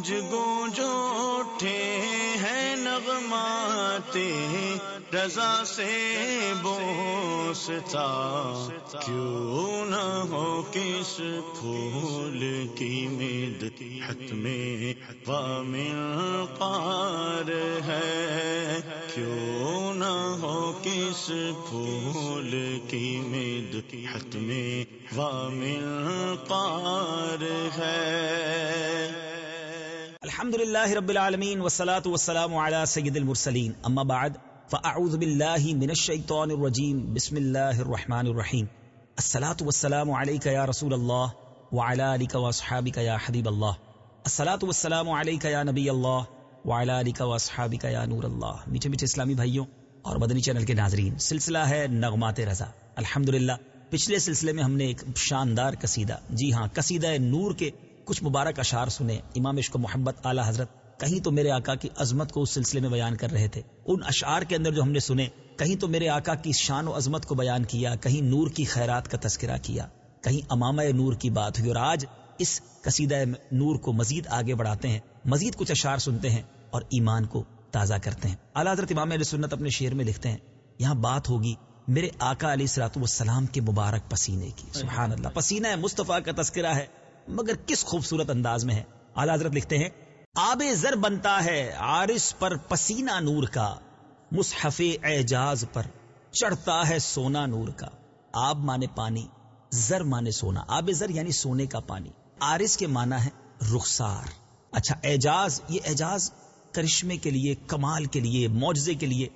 گونج گونج اٹھے ہیں نغمات، رضا سے بوستا کیوں نہ ہو کس پھول کی مید حت میں وامل پار ہے۔ کیوں نہ ہو کس پھول کی مید حت میں وامل پار ہے۔ الحمد لله رب العالمين والصلاة والسلام على سيد المرسلين أما بعد فأعوذ بالله من الشيطان الرجيم بسم الله الرحمن الرحيم الصلاة والسلام عليك يا رسول الله وعلى آلك وأصحابك يا حبيب الله الصلاة والسلام عليك يا نبي الله وعلى آلك وأصحابك يا نور الله میٹھے میٹھے اسلامی بھائیوں اور مدنی چینل کے ناظرین، سلسلہ ہے نغمات رضا. الحمدللہ، پچھلے سلسلے میں ہم نے ایک شاندار قصیدہ جی ہاں قصیدہ نور کے کچھ مبارک اشعار سنے امام عشق و محبت اعلی حضرت کہیں تو میرے آقا کی عظمت کو اس سلسلے میں بیان کر رہے تھے۔ ان اشعار کے اندر جو ہم نے سنے، کہیں تو میرے آقا کی شان و عظمت کو بیان کیا، کہیں نور کی خیرات کا تذکرہ کیا، کہیں امام نور کی بات ہوئی۔ اور آج اس قصیدہ نور کو مزید آگے بڑھاتے ہیں، مزید کچھ اشعار سنتے ہیں اور ایمان کو تازہ کرتے ہیں۔ اعلیٰ حضرت امام علیہ سنت اپنے شعر میں لکھتے ہیں، یہاں بات ہوگی میرے آقا علیہ سلاۃ والسلام کے مبارک پسینے کی۔ سبحان اللہ، پسینہ مصطفیٰ کا تذکرہ ہے۔ مگر کس خوبصورت انداز میں ہے؟ اعلی حضرت لکھتے ہیں، آب زر بنتا ہے آرس پر پسینہ نور کا، مصحف اعجاز پر چڑھتا ہے سونا نور کا۔ آب مانے پانی، زر مانے سونا۔ آب زر یعنی سونے کا پانی۔ آرس کے معنی ہے رخسار۔ اچھا اعجاز، یہ اعجاز کرشمے کے لیے، کمال کے لیے، معجزے کے لیے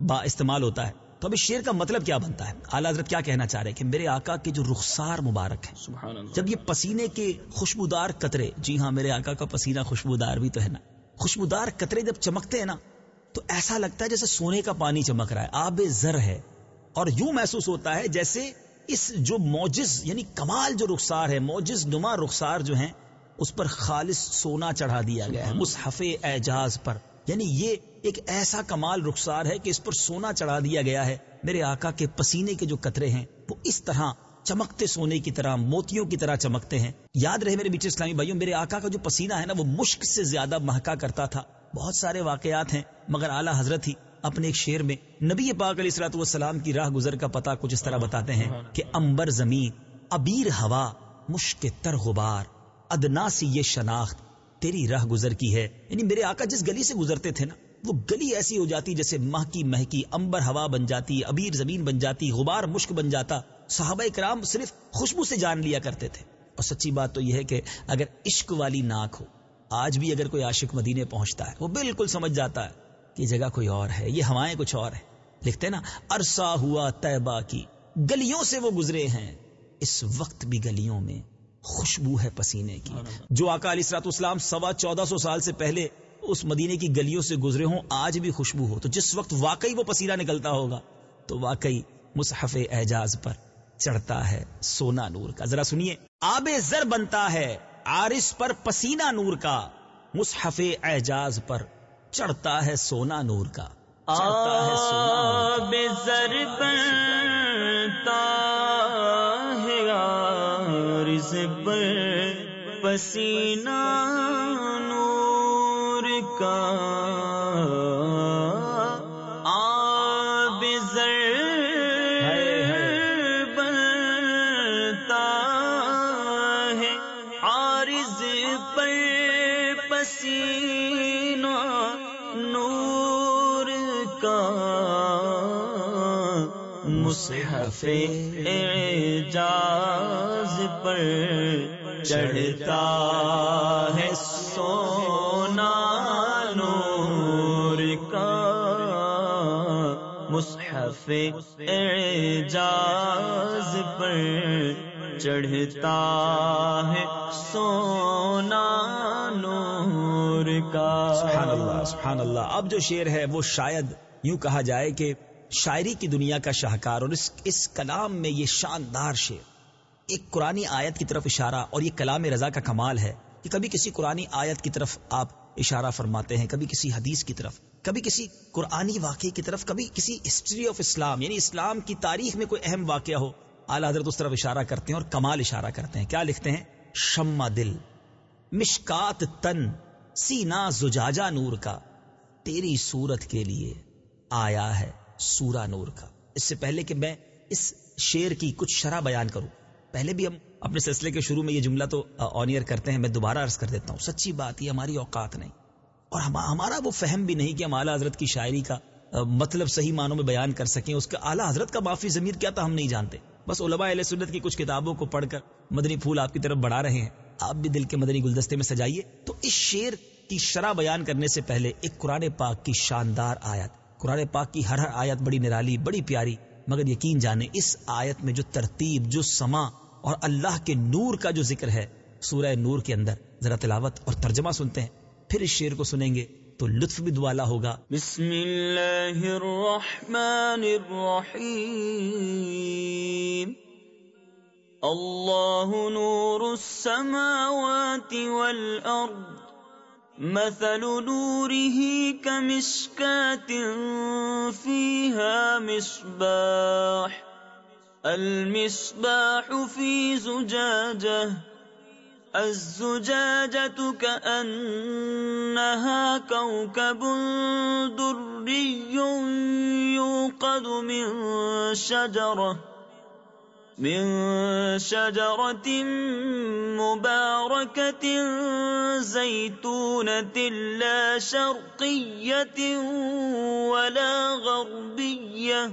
با استعمال ہوتا ہے۔ تو ابھی شیر کا مطلب کیا بنتا ہے؟ اعلیٰ حضرت کیا کہنا چاہ رہے ہیں کہ میرے آقا کے جو رخسار مبارک ہیں سبحان اللہ۔ جب یہ پسینے کے خوشبودار قطرے جی ہاں میرے آقا کا پسینہ خوشبودار بھی تو ہے نا خوشبودار قطرے جب چمکتے ہیں نا تو ایسا لگتا ہے جیسے سونے کا پانی چمک رہا ہے آب زر ہے۔ اور یوں محسوس ہوتا ہے جیسے اس جو موجز یعنی کمال جو رخسار ہے موجز نما رخسار جو ہیں اس پر خالص سونا چڑھا دیا گیا ہے مصحف اعجاز پر۔ یعنی یہ ایک ایسا کمال رخسار ہے کہ اس پر سونا چڑھا دیا گیا ہے۔ میرے آقا کے پسینے کے جو قطرے ہیں، وہ اس طرح چمکتے سونے کی طرح، موتیوں کی طرح چمکتے ہیں۔ یاد رہے میرے بیچے اسلامی بھائیوں، میرے آقا کا جو پسینہ ہے نا، وہ مشک سے زیادہ مہکا کرتا تھا۔ بہت سارے واقعات ہیں، مگر اعلیٰ حضرت ہی اپنے ایک شعر میں نبی پاک علیہ السلاط والسلام کی راہ گزر کا پتہ کچھ اس طرح بتاتے ہیں کہ امبر زمین، ابیر ہوا، مشک تر غبار، ادنا سی یہ شناخت تیری راہ گزر کی ہے۔ یعنی میرے آقا جس گلی سے گزرتے تھے نا وہ گلی ایسی ہو جاتی جیسے ماہ کی مہکی امبر ہوا بن جاتی ابیر زمین بن جاتی، غبار مشک بن جاتا۔ صحابہ کرام صرف خوشبو سے جان لیا کرتے تھے۔ اور سچی بات تو یہ ہے کہ اگر عشق والی ناک ہو، آج بھی اگر کوئی عاشق مدینے پہنچتا ہے، وہ بالکل سمجھ جاتا ہے کہ جگہ کوئی اور ہے، یہ ہوائیں کچھ اور ہے لکھتے نا، عرصہ ہوا طیبہ کی، گلیوں سے وہ گزرے ہیں۔ اس وقت بھی گلیوں میں خوشبو ہے پسینے کی۔ جو آقا علی سرات اسلام سوا چودہ سو سال سے پہلے اس مدینے کی گلیوں سے گزرے ہوں، آج بھی خوشبو ہو۔ تو جس وقت واقعی وہ پسینہ نکلتا ہوگا، تو واقعی مصحف اعجاز پر چڑھتا ہے سونا نور کا۔ ذرا سنیے۔ آب زر بنتا ہے آرس پر پسینہ نور کا۔ مصحف اعجاز پر چڑھتا ہے سونا نور کا۔ چڑھتا ہے سونا نور کا۔ آب زر بنتا ہے، عارض پر پسینہ کا آب زر بنتا ہے۔ عارض پر پسینہ نور کا مصحف اعجاز پر چڑھتا اعجاز پر چڑھتا ہے سونا نور کا۔ سبحان اللہ سبحان اللہ۔ اب جو شعر ہے وہ شاید یوں کہا جائے کہ شاعری کی دنیا کا شاہکار اور اس اس کلام میں یہ شاندار شعر۔ ایک قرآن آیت کی طرف اشارہ اور یہ کلام رضا کا کمال ہے کہ کبھی کسی قرآن آیت کی طرف آپ اشارہ فرماتے ہیں، کبھی کسی حدیث کی طرف، کبھی کسی قرآنی واقعے کی طرف، کبھی کسی ہسٹری آف اسلام یعنی اسلام کی تاریخ میں کوئی اہم واقعہ ہو، اعلیٰ حضرت اس طرف اشارہ کرتے ہیں اور کمال اشارہ کرتے ہیں۔ کیا لکھتے ہیں؟ شما دل، مشکات تن، سینا زجاجا نور کا۔ تیری صورت کے لیے آیا ہے سورا نور کا۔ اس سے پہلے کہ میں اس شیر کی کچھ شرح بیان کروں، پہلے بھی ہم اپنے سلسلے کے شروع میں یہ جملہ تو آنیئر کرتے ہیں، میں دوبارہ عرض کر دیتا ہوں۔ سچی بات، یہ ہماری اوقات نہیں۔ اور ہمارا وہ فہم بھی نہیں کہ ہم اعلیٰ حضرت کی شاعری کا مطلب صحیح معنوں میں بیان کر سکیں۔ اس کا اعلیٰ حضرت کا معافی ضمیر کیا تھا ہم نہیں جانتے۔ بس علماء علیہ سنت کی کچھ کتابوں کو پڑھ کر مدنی پھول آپ کی طرف بڑھا رہے ہیں۔ آپ بھی دل کے مدنی گلدستے میں سجائیے۔ تو اس شیر کی شرح بیان کرنے سے پہلے ایک قرآن پاک کی شاندار آیت۔ قرآن پاک کی ہر ہر آیت بڑی نرالی، بڑی پیاری، مگر یقین جانے اس آیت میں جو ترتیب، جو سما اور اللہ کے نور کا جو ذکر ہے، سورہ نور کے اندر۔ ذرا تلاوت اور ترجمہ سنتے ہیں۔ پھر اس شیر کو سنیں گے تو لطف بھی دوالا ہوگا۔ بسم اللہ الرحمن الرحیم۔ اللہ نور السماوات والارض۔ مثل نوره كمشكاة فيها مصباح۔ المصباح في زجاجه الزجاجة كأنها كوكب دري يوقد من شجرة من شجرة مباركة زيتونة لا شرقية ولا غربية.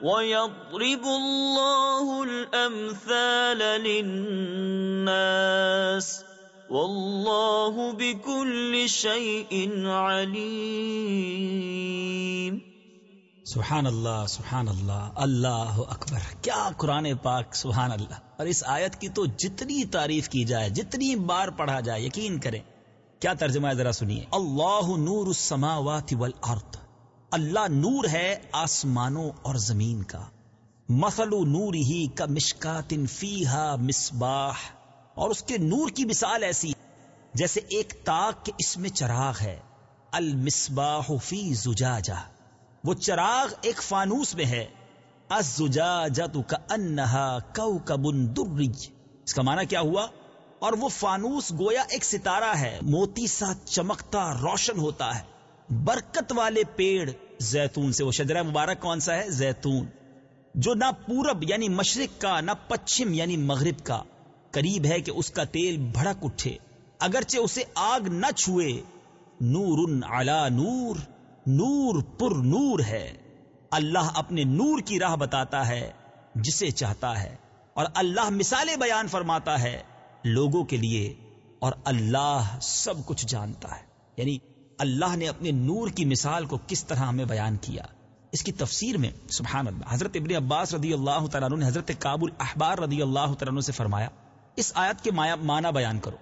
وَيَضْرِبُ اللَّهُ الْأَمْثَالَ لِلنَّاسِ وَاللَّهُ بِكُلِّ شَيْءٍ عَلِيمٌ۔ سبحان اللہ سبحان اللہ اللہ اکبر۔ کیا قرآن پاک سبحان اللہ اور اس آیت کی تو جتنی تعریف کی جائے، جتنی بار پڑھا جائے، یقین کریں۔ کیا ترجمہ ہے ذرا سنیے۔ اللہ نور السماوات والارض۔ اللہ نور ہے آسمانوں اور زمین کا۔ مثل نور ہی کا مشکات فیہا مصباح۔ اور اس کے نور کی مثال ایسی جیسے ایک تاک کے اس میں چراغ ہے۔ المصباح فی زجاجہ۔ وہ چراغ ایک فانوس میں ہے۔ انہا کوکب دری اس کا معنی کیا ہوا؟ اور وہ فانوس گویا ایک ستارہ ہے۔ موتی سا چمکتا روشن ہوتا ہے۔ برکت والے پیڑ زیتون سے۔ وہ شجرہ مبارک کون سا ہے؟ زیتون۔ جو نہ پورب یعنی مشرق کا، نہ پچھم یعنی مغرب کا۔ قریب ہے کہ اس کا تیل بھڑک اٹھے۔ اگرچہ اسے آگ نہ چھوئے نور علا نور نور پر نور ہے۔ اللہ اپنے نور کی راہ بتاتا ہے، جسے چاہتا ہے۔ اور اللہ مثالیں بیان فرماتا ہے لوگوں کے لیے۔ اور اللہ سب کچھ جانتا ہے۔ یعنی اللہ نے اپنے نور کی مثال کو کس طرح ہمیں بیان کیا؟ اس کی تفسیر میں سبحان اللہ حضرت ابن عباس رضی اللہ تعالیٰ نے حضرت کابل احبار رضی اللہ تعالیٰ سے فرمایا اس آیت کے معنی بیان کرو۔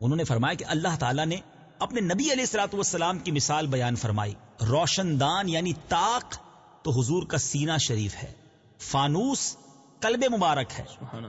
انہوں نے فرمایا کہ اللہ تعالیٰ نے اپنے نبی علیہ السلاۃ والسلام کی مثال بیان فرمائی۔ روشن دان یعنی تاک تو حضور کا سینہ شریف ہے۔ فانوس قلب مبارک ہے۔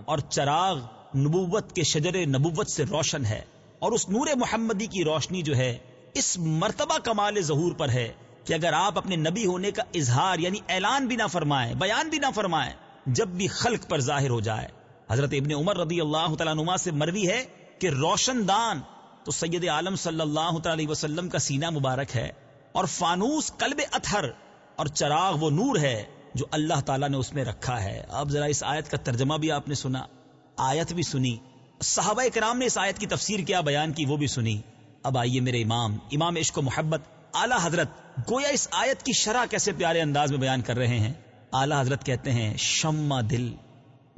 اور چراغ نبوت کے شجر نبوت سے روشن ہے۔ اور اس نور محمدی کی روشنی جو ہے اس مرتبہ کمال ظہور پر ہے کہ اگر آپ اپنے نبی ہونے کا اظہار یعنی اعلان بھی نہ فرمائیں، بیان بھی نہ فرمائیں، جب بھی خلق پر ظاہر ہو جائے۔ حضرت ابن عمر رضی اللہ تعالیٰ نما سے مروی ہے کہ روشن دان تو سید عالم صلی اللہ تعالی وسلم کا سینہ مبارک ہے اور فانوس قلب اتھر اور چراغ وہ نور ہے جو اللہ تعالیٰ نے اس میں رکھا ہے۔ اب ذرا اس آیت کا ترجمہ بھی آپ نے سنا، آیت بھی سنی۔ صحابہ کرام نے اس آیت کی تفسیر کیا، بیان کی، وہ بھی سنی۔ اب آئیے میرے امام امام عشق و محبت، اعلی حضرت، گویا اس آیت کی شرح کیسے پیارے انداز میں بیان کر رہے ہیں؟ اعلی حضرت کہتے ہیں شما دل،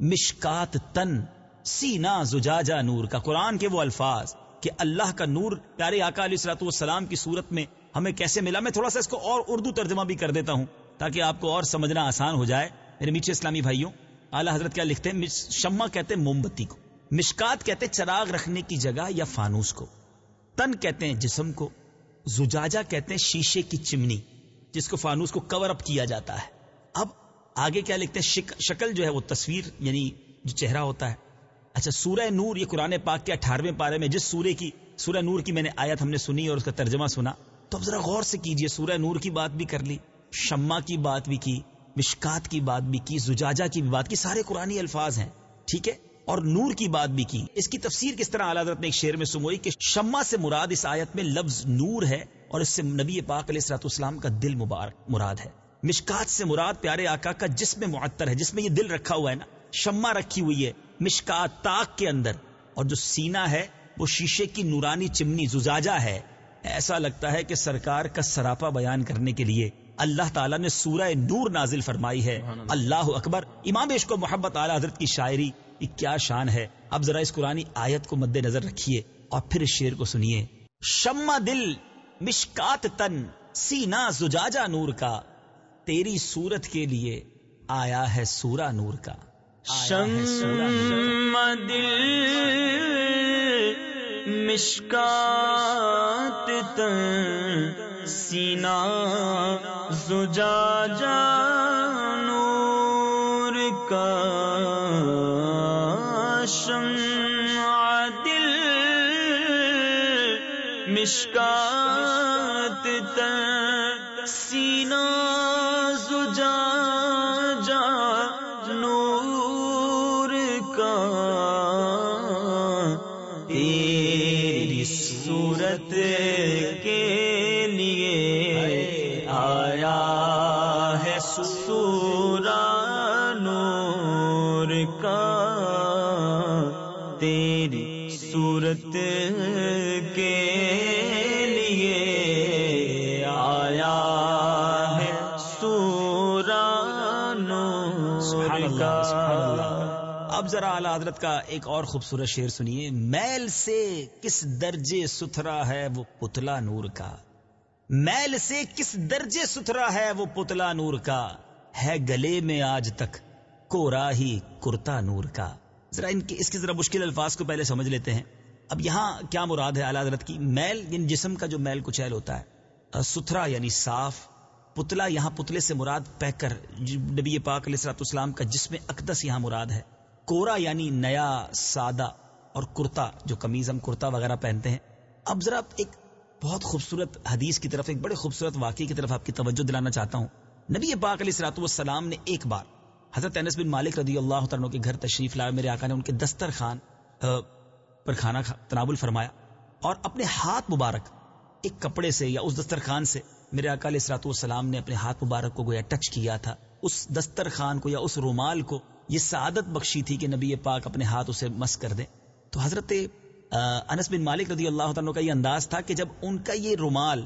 مشکات تن، سینا زجاجا نور کا قرآن کے وہ الفاظ کہ اللہ کا نور، پیارے آقا علیہ السلط والسلام کی صورت میں ہمیں کیسے ملا؟ میں تھوڑا سا اس کو اور اردو ترجمہ بھی کر دیتا ہوں تاکہ آپ کو اور سمجھنا آسان ہو جائے۔ میرے میٹھے اسلامی بھائیوں، اعلی حضرت کیا لکھتے ہیں؟ شما کہتے ہیں موم بتی کو، مشکات کہتے چراغ رکھنے کی جگہ یا فانوس کو۔ تن کہتے ہیں جسم کو، زجاجہ کہتے ہیں شیشے کی چمنی، جس کو فانوس کو کور اپ کیا جاتا ہے۔ اب آگے کیا لکھتے ہیں؟ شکل جو ہے وہ تصویر یعنی جو چہرہ ہوتا ہے۔ اچھا سورہ نور یہ قرآن پاک کے اٹھارہویں پارے میں جس سورہ کی، سورہ نور کی میں نے آیت ہم نے سنی اور اس کا ترجمہ سنا، تو اب ذرا غور سے کیجیے۔ سورہ نور کی بات بھی کر لی شما کی بات بھی کی، مشکات کی بات بھی کی، زجاجہ کی بھی بات کی، سارے قرآن الفاظ ہیں۔ ٹھیک ہے؟ اور نور کی بات بھی کی۔ اس کی تفسیر کس طرح حضرت نے ایک شعر میں سموئی کہ شما سے مراد اس آیت میں لفظ نور ہے اور اس سے نبی پاک علیہ السلاط اسلام کا دل مبارک مراد ہے۔ مشکات سے مراد پیارے آقا کا جسم معطر ہے جس میں یہ دل رکھا ہوا ہے نا۔ شما رکھی ہوئی ہے مشکات تاک کے اندر۔ اور جو سینا ہے وہ شیشے کی نورانی چمنی زجاجہ ہے۔ ایسا لگتا ہے کہ سرکار کا سراپا بیان کرنے کے لیے اللہ تعالیٰ نے سورہ نور نازل فرمائی ہے۔ اللہ اکبر۔ امام عشق و محبت اعلیٰ حضرت کی شاعری کیا شان ہے؟ اب ذرا اس قرآن آیت کو مد نظر رکھیے اور پھر اس شیر کو سنیے۔ شما دل مشکات تن سینا زجاجہ نور کا۔ تیری صورت کے لیے آیا ہے سورا نور کا۔ شم دل مشکات تن سینا زجاجہ نور کا۔ مشکات تن سینا زجان ذرا حضرت کا ایک اور خوبصورت شعر سنیے۔ میل سے کس درجے ستھرا ہے وہ پتلا نور کا؟ میل سے کس درجے ستھرا ہے وہ پتلا نور کا؟ ہے گلے میں آج تک کورا ہی کرتا نور کا۔ ذرا ان کی اس کے ذرا مشکل الفاظ کو پہلے سمجھ لیتے ہیں۔ اب یہاں کیا مراد ہے اعلی حضرت کی؟ میل یعنی جسم کا جو میل کچیل ہوتا ہے۔ ستھرا یعنی صاف۔ پتلا یہاں پتلے سے مراد پیکر نبی پاک علیہ السلام کا جسم اقدس یہاں مراد ہے۔ کورا یعنی نیا سادہ اور کرتا، جو کمیز ہم کرتا وغیرہ پہنتے ہیں۔ اب ذرا ایک بہت خوبصورت حدیث کی طرف، ایک بڑے خوبصورت واقعے کی طرف آپ کی توجہ دلانا چاہتا ہوں۔ نبی پاک علیہ سلاۃ والسلام نے ایک بار حضرت انس بن مالک رضی اللہ تعالیٰ کے گھر تشریف لایا میرے آقا نے ان کے دسترخوان پر کھانا تنابل فرمایا۔ اور اپنے ہاتھ مبارک، ایک کپڑے سے یا اس دسترخوان سے، میرے آقا علیہ السلاط والسلام نے اپنے ہاتھ مبارک کو گویا ٹچ کیا تھا۔ اس دسترخوان کو یا اس رومال کو یہ سعادت بخشی تھی کہ نبی پاک اپنے ہاتھ اسے مس کر دیں۔ تو حضرت انس بن مالک رضی اللہ تعالیٰ کا یہ انداز تھا کہ جب ان کا یہ رومال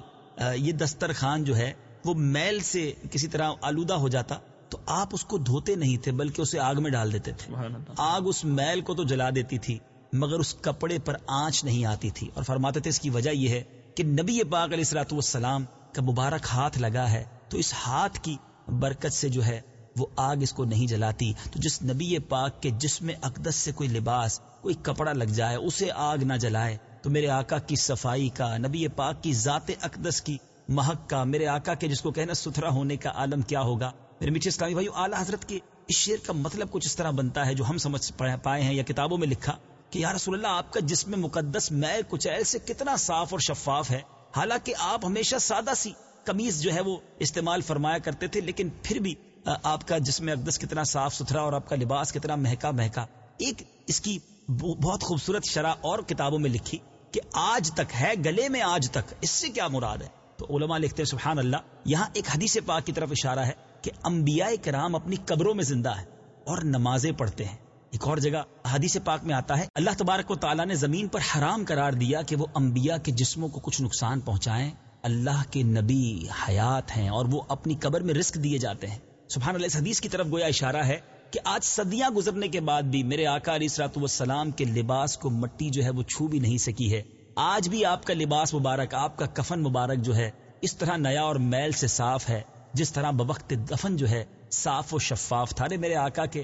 یہ دسترخوان جو ہے وہ میل سے کسی طرح آلودہ ہو جاتا تو آپ اس کو دھوتے نہیں تھے بلکہ اسے آگ میں ڈال دیتے تھے۔ آگ اس میل کو تو جلا دیتی تھی مگر اس کپڑے پر آنچ نہیں آتی تھی۔ اور فرماتے تھے اس کی وجہ یہ ہے کہ نبی پاک علیہ السلاۃ والسلام کا مبارک ہاتھ لگا ہے۔ تو اس ہاتھ کی برکت سے جو ہے وہ آگ اس کو نہیں جلاتی۔ تو جس نبی پاک کے جسم اقدس سے کوئی لباس، کوئی کپڑا لگ جائے، اسے آگ نہ جلائے۔ تو میرے آقا کی صفائی کا، نبی پاک کی ذات اقدس کی مہک کا، میرے آقا کے جس کو کہنا ستھرا ہونے کا عالم کیا ہوگا؟ میرے میٹھے اسلامی بھائی اعلیٰ حضرت کے اس شعر کا مطلب کچھ اس طرح بنتا ہے جو ہم سمجھ پائے ہیں یا کتابوں میں لکھا کہ یا رسول اللہ، آپ کا جسم مقدس میں کچیل سے کتنا صاف اور شفاف ہے۔ حالانکہ آپ ہمیشہ سادہ سی کمیز جو ہے وہ استعمال فرمایا کرتے تھے، لیکن پھر بھی آپ کا جسم اقدس کتنا صاف ستھرا اور آپ کا لباس کتنا مہکا مہکا۔ ایک اس کی بہت خوبصورت شرح اور کتابوں میں لکھی کہ آج تک ہے، گلے میں آج تک، اس سے کیا مراد ہے؟ تو علماء لکھتے ہیں، سبحان اللہ، یہاں ایک حدیث پاک کی طرف اشارہ ہے کہ انبیاء کرام اپنی قبروں میں زندہ ہے اور نمازیں پڑھتے ہیں۔ ایک اور جگہ حدیث پاک میں آتا ہے، اللہ تبارک و تعالیٰ نے زمین پر حرام قرار دیا کہ وہ انبیاء کے جسموں کو کچھ نقصان پہنچائیں۔ اللہ کے نبی حیات ہیں اور وہ اپنی قبر میں رسک دیے جاتے ہیں۔ سبحان اللہ اس حدیث کی طرف گویا اشارہ ہے کہ آج صدیاں گزرنے کے بعد بھی میرے آقا علی سرات والسلام کے لباس کو مٹی جو ہے وہ چھو بھی نہیں سکی ہے۔ آج بھی آپ کا لباس مبارک آپ کا کفن مبارک جو ہے اس طرح نیا اور میل سے صاف ہے۔ جس طرح بوقت دفن جو ہے صاف و شفاف تھا۔ میرے آقا کے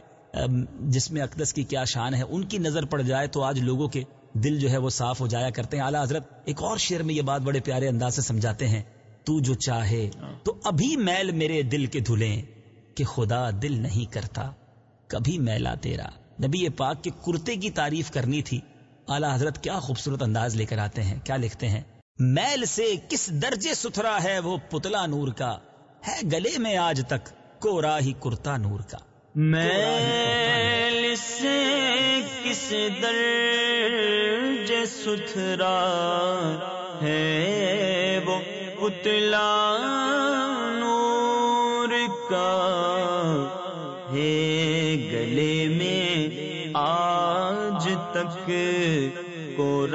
جس میں اقدس کی کیا شان ہے ان کی نظر پڑ جائے تو آج لوگوں کے دل جو ہے وہ صاف ہو جایا کرتے ہیں۔ اعلیٰ حضرت ایک اور شعر میں یہ بات بڑے پیارے انداز سے سمجھاتے ہیں تو جو چاہے تو ابھی میل میرے دل کے دھلیں۔ کہ خدا دل نہیں کرتا، کبھی میلا تیرا۔ نبی پاک کے کرتے کی تعریف کرنی تھی۔ اعلیٰ حضرت کیا خوبصورت انداز لے کر آتے ہیں، کیا لکھتے ہیں؟ میل سے کس درجے ستھرا ہے وہ پتلا نور کا؟ ہے گلے میں آج تک کورا ہی کرتا نور کا۔ میل سے کس درجے ستھرا ہے وہ پتلا نور کا ہے گلے میں آج تک کو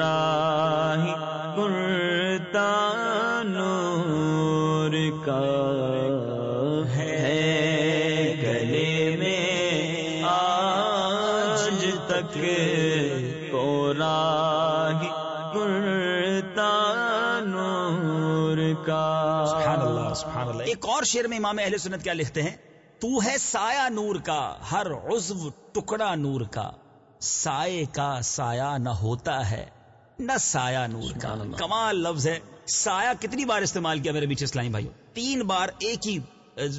ایک اور شعر میں امام اہل سنت کیا لکھتے ہیں؟ تو ہے سایہ نور کا ہر عضو ٹکڑا نور کا۔ سائے کا سایہ نہ ہوتا ہے نہ سایہ نور کا۔ کمال لفظ ہے۔ سایہ کتنی بار استعمال کیا میرے بیچ اسلامی بھائیوں؟ تین بار ایک ہی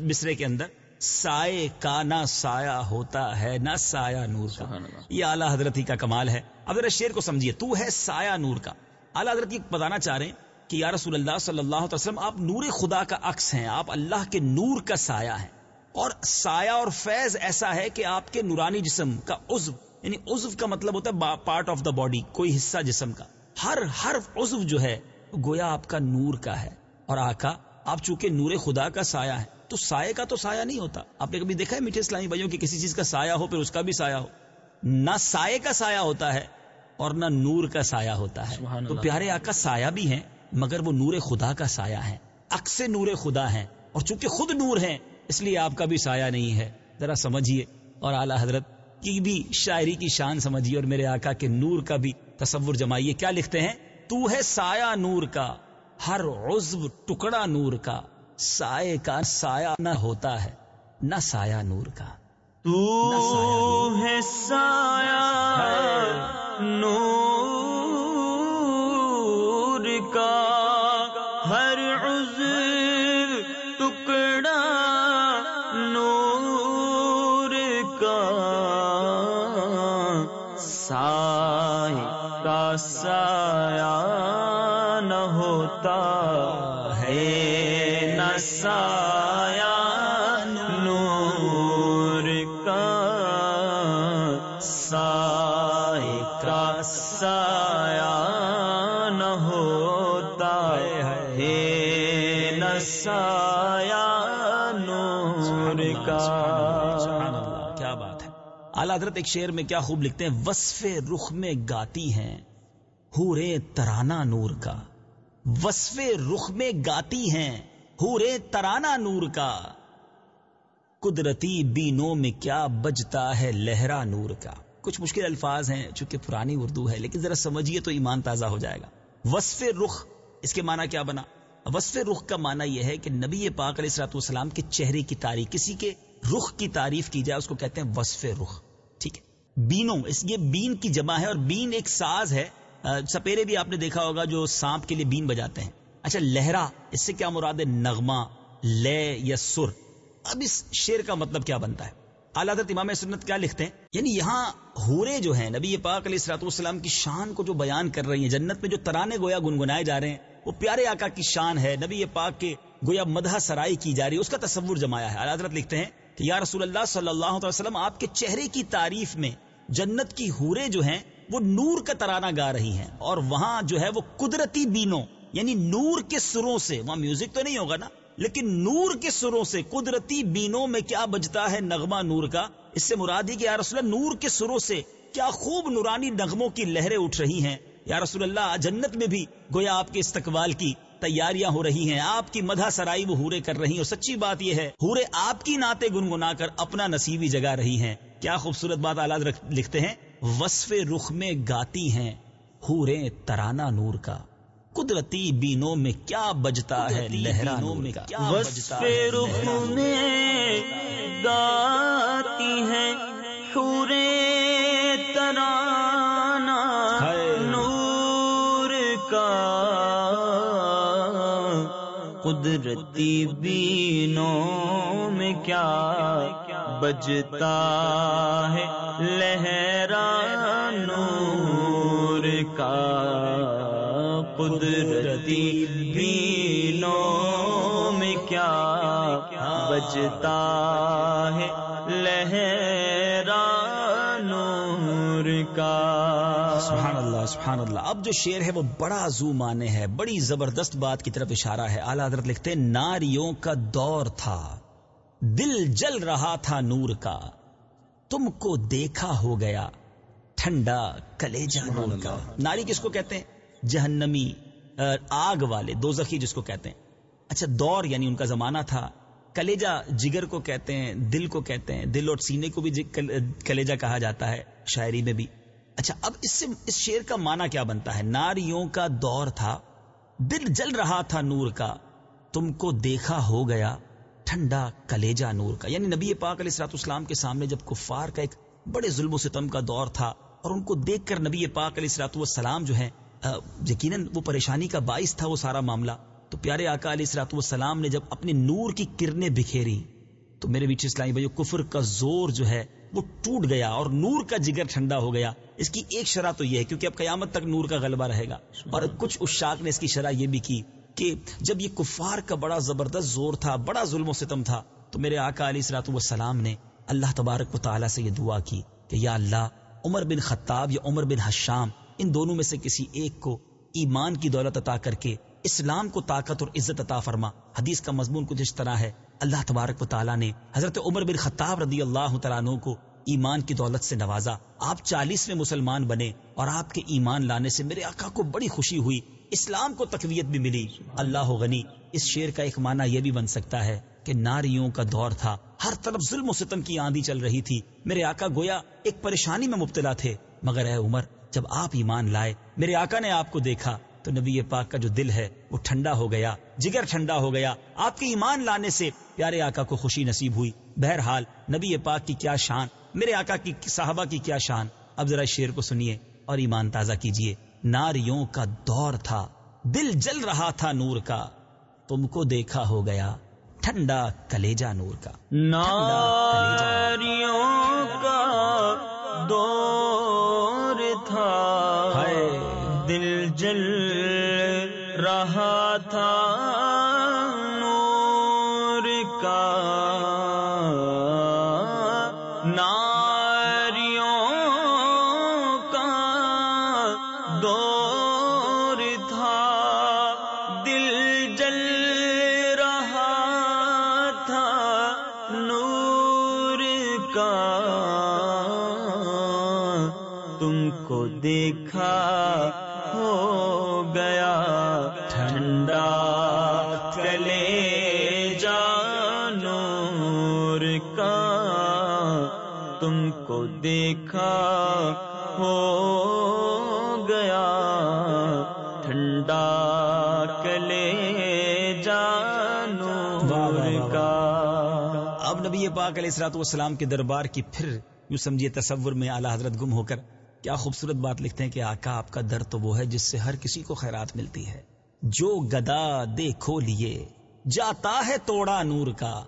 مصرے کے اندر۔ سائے کا نہ سایہ ہوتا ہے نہ سایہ نور کا۔ یہ اعلیٰ حضرت ہی کا کمال ہے۔ اب ذرا شعر کو سمجھیے۔ تو ہے سایہ نور کا۔ اعلیٰ حضرت یہ بتانا چاہ رہے ہیں کہ یا رسول اللہ صلی اللہ علیہ وسلم آپ نور خدا کا عکس ہیں آپ اللہ کے نور کا سایہ ہیں۔ اور سایہ اور فیض ایسا ہے کہ آپ کے نورانی جسم کا عزو یعنی عزو کا مطلب ہوتا ہے پارٹ آف دا باڈی کوئی حصہ جسم کا۔ ہر ہر عزو جو ہے گویا آپ کا نور کا ہے۔ اور آقا آپ چونکہ نور خدا کا سایہ ہے تو سائے کا تو سایہ نہیں ہوتا۔ آپ نے کبھی دیکھا ہے میٹھے اسلامی بھائیوں کی کسی چیز کا سایہ ہو پھر اس کا بھی سایہ ہو؟ نہ سائے کا سایہ ہوتا ہے اور نہ نور کا سایہ ہوتا ہے۔ تو پیارے آقا سایہ بھی ہیں۔ مگر وہ نور خدا کا سایہ ہے۔ اکثر نور خدا ہے اور چونکہ خود نور ہیں اس لیے آپ کا بھی سایہ نہیں ہے۔ ذرا سمجھیے اور اعلی حضرت کی بھی شاعری کی شان سمجھیے اور میرے آقا کے نور کا بھی تصور جمائیے۔ کیا لکھتے ہیں؟ تو ہے سایہ نور کا ہر عضو ٹکڑا نور کا۔ سائے کا سایہ نہ ہوتا ہے نہ سایہ نور کا۔ تو ہے سایہ نور۔ سایہ نور کا کیا بات ہے۔ اعلی حضرت ایک شعر میں کیا خوب لکھتے ہیں، وصف رخ میں گاتی ہیں ہورے ترانہ نور کا۔ وصف رخ میں گاتی ہیں ہورے ترانہ نور کا۔ قدرتی بینوں میں کیا بجتا ہے لہرا نور کا۔ کچھ مشکل الفاظ ہیں، چونکہ پرانی اردو ہے، لیکن ذرا سمجھیے تو ایمان تازہ ہو جائے گا۔ وصف رخ، اس کے معنی کیا بنا؟ وصف رخ کا معنی یہ ہے کہ نبی پاک علیہ السلاط والسلام کے چہرے کی تعریف کسی کے رخ کی تعریف کی جائے، اس کو کہتے ہیں وصف رخ، ٹھیک ہے؟ بینوں، اس یہ بین کی جمع ہے اور بین ایک ساز ہے۔ سپیرے بھی آپ نے دیکھا ہوگا جو سانپ کے لیے بین بجاتے ہیں۔ اچھا لہرا، اس سے کیا مراد ہے؟ نغمہ، لے یا سر۔ اب اس شیر کا مطلب کیا بنتا ہے؟ اعلیٰ امام سنت کیا لکھتے ہیں؟ یعنی یہاں ہورے جو ہیں، نبی پاک علیہ السلاط والسلام کی شان کو جو بیان کر رہی ہیں، جنت میں جو ترانے گویا گنگنائے جا رہے ہیں وہ پیارے آقا کی شان ہے، نبی پاک کے گویا مدح سرائی کی جا رہی ہے، اس کا تصور جمایا ہے۔ حضرت لکھتے ہیں کہ یا رسول اللہ صلی اللہ علیہ وسلم، آپ کے چہرے کی تعریف میں جنت کی ہورے جو ہیں، وہ نور کا ترانہ گا رہی ہیں۔ اور وہاں جو ہے، وہ قدرتی بینوں یعنی نور کے سروں سے، وہاں میوزک تو نہیں ہوگا نا، لیکن نور کے سروں سے، قدرتی بینوں میں کیا بجتا ہے نغمہ نور کا؟ اس سے مراد ہی کہ یا رسول اللہ، نور کے سروں سے کیا خوب نورانی نغموں کی لہریں اٹھ رہی ہیں۔ یا رسول اللہ جنت میں بھی گویا آپ کے استقبال کی تیاریاں ہو رہی ہیں آپ کی مدح سرائی وہ ہورے کر رہی ہیں۔ اور سچی بات یہ ہے ہورے آپ کی نعتیں گنگنا کر اپنا نصیبی جگہ رہی ہیں۔ کیا خوبصورت بات آلاد لکھتے ہیں وصف رخ میں گاتی ہیں ہورے ترانہ نور کا۔ قدرتی بینوں میں کیا بجتا ہے لہرا میں کیا ہے رخ میں گاتی ہیں حورے ترانہ قدرتی بینوں میں کیا بجتا ہے لہرا نور کا قدرتی بینوں میں کیا بجتا ہے لہرا نور کا سبحان اللہ سبحان اللہ۔ اب جو شعر ہے وہ بڑا زو مانے ہے بڑی زبردست بات کی طرف اشارہ ہے۔ اعلیٰ حضرت لکھتے ناریوں کا دور تھا دل جل رہا تھا نور کا تم کو دیکھا ہو گیا ٹھنڈا کلیجا نور کا۔ ناری کس کو کہتے ہیں؟ جہنمی آگ والے دو جس کو کہتے ہیں۔ اچھا دور یعنی ان کا زمانہ تھا۔ کلیجا جگر کو کہتے ہیں دل کو کہتے ہیں۔ دل اور سینے کو بھی کلیجا کہا جاتا ہے شاعری میں بھی۔ اچھا اب اس سے، اس شیر کا معنی کیا بنتا ہے؟ ناریوں کا دور تھا، دل جل رہا تھا نور کا، تم کو دیکھا ہو گیا، ٹھنڈا کلیجا نور کا۔ یعنی نبی پاک علیہ السلاط اسلام کے سامنے جب کفار کا ایک بڑے ظلم و ستم کا دور تھا، اور ان کو دیکھ کر نبی پاک علیہ السلاط والسلام جو ہے یقیناً وہ پریشانی کا باعث تھا وہ سارا معاملہ۔ تو پیارے آقا علیہ السلاط والسلام نے جب اپنے نور کی کرنیں بکھیری، تو میرے بیچ اسلامی بھائی کفر کا زور جو ہے وہ ٹوٹ گیا اور نور کا جگر ٹھنڈا ہو گیا۔ اس کی ایک شرح تو یہ ہے، کیونکہ اب قیامت تک نور کا غلبہ رہے گا۔ اور کچھ اشاک نے اس کی شرح یہ بھی کی کہ جب یہ کفار کا بڑا زبردست زور تھا، بڑا ظلم و ستم تھا، تو میرے آقا علی سلاۃ والسلام نے اللہ تبارک و تعالیٰ سے یہ دعا کی کہ یا اللہ، عمر بن خطاب یا عمر بن حشام، ان دونوں میں سے کسی ایک کو ایمان کی دولت عطا کر کے اسلام کو طاقت اور عزت عطا فرما۔ حدیث کا مضمون کچھ اس طرح ہے۔ اللہ تبارک و تعالیٰ نے حضرت عمر بن خطاب رضی اللہ تعالیٰ کو ایمان کی دولت سے نوازا۔ آپ چالیسویں مسلمان بنے اور آپ کے ایمان لانے سے میرے آقا کو بڑی خوشی ہوئی۔ اسلام کو تقویت بھی ملی۔ اللہ غنی۔ اس شیر کا ایک معنی یہ بھی بن سکتا ہے کہ ناریوں کا دور تھا۔ ہر طرف ظلم و ستم کی آندھی چل رہی تھی۔ میرے آقا گویا ایک پریشانی میں مبتلا تھے۔ مگر اے عمر، جب آپ ایمان لائے، میرے آقا نے آپ کو دیکھا۔ تو نبی پاک کا جو دل ہے وہ ٹھنڈا ہو گیا، جگر ٹھنڈا ہو گیا۔ آپ کے ایمان لانے سے پیارے آقا کو خوشی نصیب ہوئی۔ بہرحال نبی پاک کی کیا شان، میرے آقا کی صحابہ کی کیا شان۔ اب ذرا شیر کو سنیے اور ایمان تازہ کیجیے ناریوں کا دور تھا، دل جل رہا تھا نور کا۔ تم کو دیکھا ہو گیا، ٹھنڈا کلیجا نور کا۔ ناریوں کا دور جل رہا تھا نور کا دیکھا ہو گیا۔ ٹھنڈا کلے جانور کا۔ اب نبی پاک علیہ السلاط والسلام کے دربار کی پھر یوں سمجھیے تصور میں اعلیٰ حضرت گم ہو کر کیا خوبصورت بات لکھتے ہیں کہ آقا آپ کا در تو وہ ہے جس سے ہر کسی کو خیرات ملتی ہے۔ جو گدا دیکھو لیے جاتا ہے توڑا نور کا۔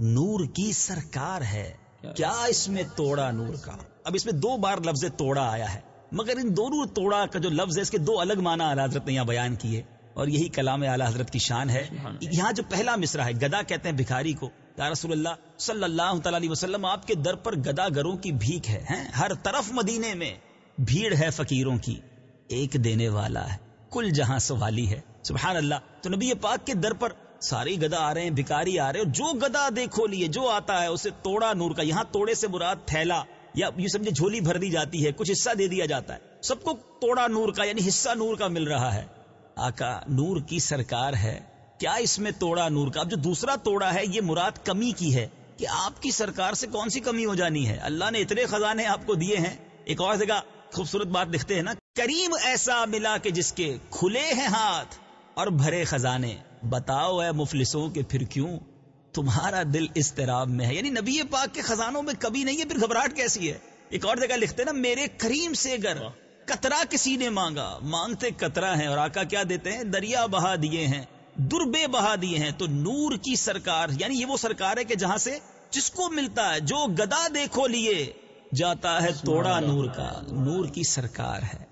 نور کی سرکار ہے۔ کیا اس میں توڑا نور کا؟ اب اس میں دو بار لفظ توڑا آیا ہے مگر ان دونوں توڑا کا جو لفظ ہے اس کے دو الگ معنی اعلی حضرت نے یہاں بیان کیے اور یہی کلام اعلی حضرت کی شان ہے۔ یہاں جو پہلا مصرا ہے گدا کہتے ہیں بھکاری کو۔ یا رسول اللہ صلی اللہ تعالی علیہ وسلم آپ کے در پر گدا گروں کی بھیک ہے ہر طرف مدینے میں بھیڑ ہے فقیروں کی۔ ایک دینے والا ہے کل جہاں سوالی ہے۔ سبحان اللہ تو نبی پاک کے در پر ساری گدا آ رہے ہیں، بھکاری آ رہے ہیں جو گدا دیکھو لیے، جو آتا ہے، اسے توڑا نور کا۔ یہاں توڑے سے مراد تھیلا، یا یہ سمجھے جھولی بھر دی جاتی ہے، کچھ حصہ دے دیا جاتا ہے۔ سب کو توڑا نور کا یعنی حصہ نور کا مل رہا ہے۔ آقا، نور کی سرکار ہے۔ کیا اس میں توڑا نور کا؟ اب جو دوسرا توڑا ہے، یہ مراد کمی کی ہے کہ آپ کی سرکار سے کون سی کمی ہو جانی ہے؟ اللہ نے اتنے خزانے آپ کو دیے ہیں۔ ایک اور جگہ خوبصورت بات لکھتے ہیں نا، کریم ایسا ملا کہ جس کے کھلے ہیں ہاتھ اور بھرے خزانے۔ بتاؤ اے مفلسوں کے پھر کیوں تمہارا دل استراب میں ہے؟ یعنی نبی پاک کے خزانوں میں کبھی نہیں ہے پھر گھبراہٹ کیسی ہے؟ ایک اور جگہ لکھتے نا میرے کریم سے گر کترا کسی نے مانگا؟ مانگتے کترا ہیں اور آقا کیا دیتے ہیں؟ دریا بہا دیے ہیں دربے بہا دیے ہیں تو نور کی سرکار یعنی یہ وہ سرکار ہے کہ جہاں سے جس کو ملتا ہے جو گدا دیکھو لیے جاتا ہے توڑا نور کا۔ نور کی سرکار ہے۔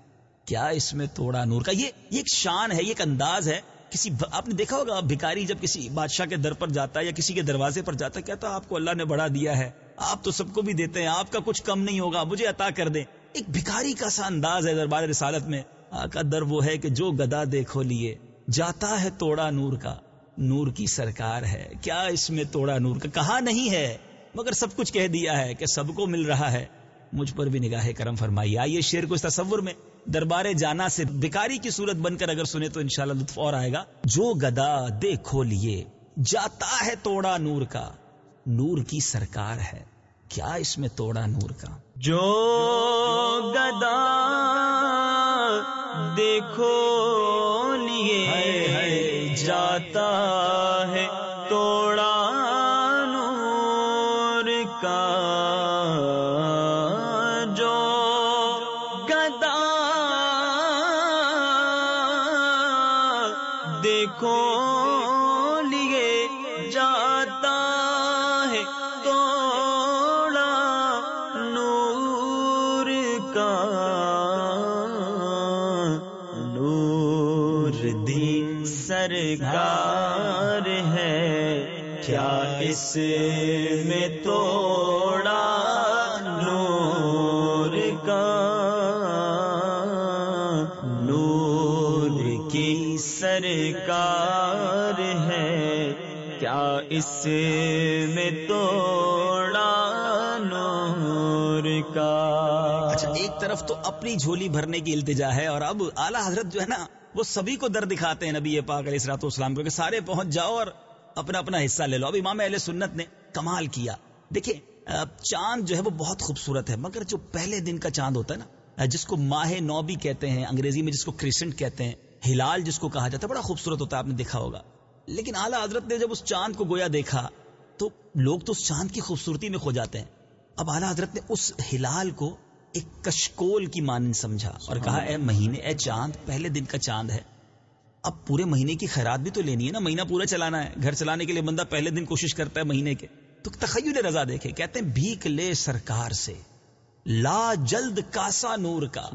کیا اس میں توڑا نور کا؟ یہ ایک شان ہے یہ ایک انداز ہے۔ کسی آپ نے دیکھا ہوگا، بھکاری جب کسی بادشاہ کے در پر جاتا ہے یا کسی کے دروازے پر جاتا ہے، کہتا آپ کو اللہ نے بڑا دیا ہے، آپ تو سب کو بھی دیتے ہیں، آپ کا کچھ کم نہیں ہوگا، مجھے عطا کر دیں۔ ایک بھکاری کا سا انداز ہے دربار رسالت میں۔ آقا در وہ ہے کہ جو گدا دیکھو لیے، جاتا ہے توڑا نور کا۔ نور کی سرکار ہے۔ کیا اس میں توڑا نور کا؟ کہا نہیں ہے، مگر سب کچھ کہہ دیا ہے کہ سب کو مل رہا ہے۔ مجھ پر بھی نگاہ کرم فرمائی آئیے شیر کو اس تصور میں دربار جانا سے بیکاری کی صورت بن کر اگر سنے تو انشاءاللہ لطف اور آئے گا۔ جو گدا دیکھو لیے جاتا ہے توڑا نور کا۔ نور کی سرکار ہے کیا اس میں توڑا نور کا؟ جو گدا دیکھو لیے جاتا میں توڑا نور کا، نور کی سرکار ہے۔ کیا اس میں توڑا نور کا؟ اچھا ایک طرف تو اپنی جھولی بھرنے کی التجا ہے اور اب اعلیٰ حضرت جو ہے نا، وہ سبھی کو در دکھاتے ہیں نبی پاک علیہ السلاط اسلام کو کہ سارے پہنچ جاؤ اور اپنا اپنا حصہ لے لو۔ اب امام اہل سنت نے کمال کیا۔ دیکھیں چاند جو ہے وہ بہت خوبصورت ہے، مگر جو پہلے دن کا چاند ہوتا ہے نا جس کو ماہ نو بھی کہتے ہیں، انگریزی میں جس کو کرسنٹ کہتے ہیں، ہلال جس کو کہا جاتا ہے، بڑا خوبصورت ہوتا ہے، آپ نے دیکھا ہوگا۔ لیکن اعلیٰ حضرت نے جب اس چاند کو گویا دیکھا، تو لوگ تو اس چاند کی خوبصورتی میں کھو جاتے ہیں۔ اب اعلیٰ حضرت نے اس ہلال کو ایک کشکول کی مانند سمجھا اور کہا، اے مہینے، اے چاند، پہلے دن کا چاند ہے۔ اب پورے مہینے کی خیرات بھی تو لینی ہے نا مہینہ پورا چلانا ہے۔ گھر چلانے کے لیے بندہ پہلے دن کوشش کرتا ہے مہینے کے۔ تو تخیل رضا دیکھے کہتے ہیں بھیک لے سرکار سے۔ لا جلد کاسا نور کا۔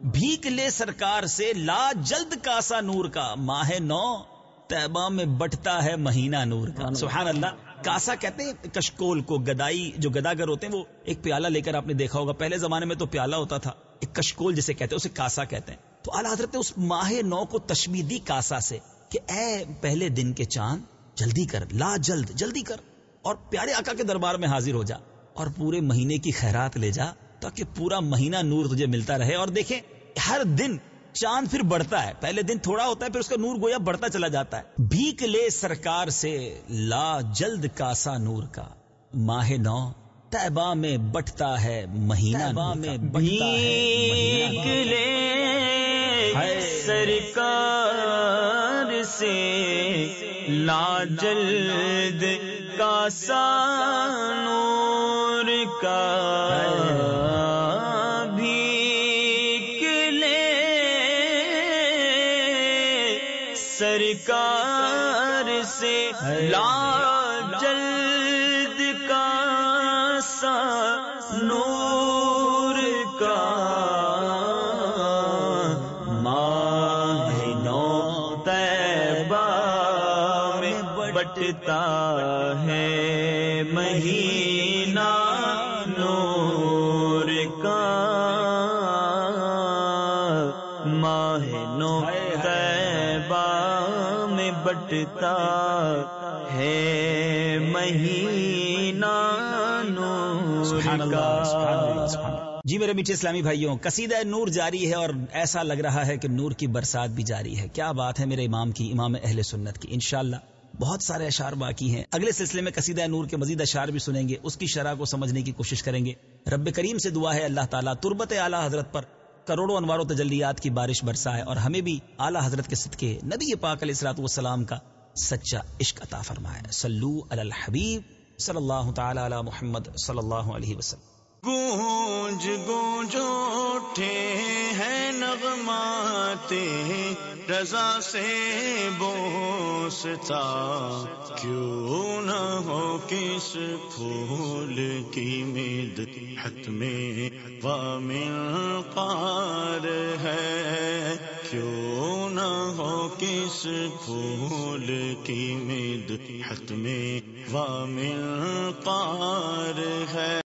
بھیک لے سرکار سے لا جلد کاسا نور کا۔ ماہ نو تیبہ میں بٹتا ہے مہینہ نور کا۔ سبحان اللہ۔ کاسا کہتے ہیں کشکول کو گدائی جو گداگر ہوتے ہیں وہ ایک پیالہ لے کر آپ نے دیکھا ہوگا۔ پہلے زمانے میں تو پیالہ ہوتا تھا۔ ایک کشکول جسے کہتے ہیں اسے کاسا کہتے ہیں۔ تو اعلیٰ حضرت نے اس ماہ نو کو تشبیح دی کاسا سے کہ اے پہلے دن کے چاند جلدی کر لا جلد جلدی کر اور پیارے آقا کے دربار میں حاضر ہو جا اور پورے مہینے کی خیرات لے جا تاکہ پورا مہینہ نور تجھے ملتا رہے اور دیکھیں ہر دن چاند پھر بڑھتا ہے پہلے دن تھوڑا ہوتا ہے پھر اس کا نور گویا بڑھتا چلا جاتا ہے۔ بھیک لے سرکار سے لا جلد کاسا نور کا ماہ نو تیبہ میں بٹتا ہے مہینہ میں بھیک سرکار سے لا جلد کاسا نور کا بھیک لے سرکار سے لا میٹھے اسلامی بھائیوں، قصیدہ نور جاری ہے اور ایسا لگ رہا ہے کہ نور کی برسات بھی جاری ہے۔ کیا بات ہے میرے امام کی، امام اہل سنت کی؟ انشاءاللہ بہت سارے اشعار باقی ہیں۔ اگلے سلسلے میں قصیدہ نور کے مزید اشعار بھی سنیں گے۔ اس کی شرح کو سمجھنے کی کوشش کریں گے۔ رب کریم سے دعا ہے، اللہ تعالیٰ تربت اعلیٰ حضرت پر کروڑوں انوار و تجلیات کی بارش برسائے اور ہمیں بھی اعلیٰ حضرت کے صدقے، نبی پاک علیہ السلاط والسلام کا سچا عشق عطا فرمائے۔ صلو علی الحبیب صلی اللہ تعالی علی محمد صلی اللہ علیہ وسلم۔ گونج گونج اٹھے ہیں نغماتے رضا سے بوستا کیوں نہ ہو کس پھول کی مید حت میں وامل پار ہے۔ کیوں نہ ہو کس پھول کی مید حت میں وامل پار ہے۔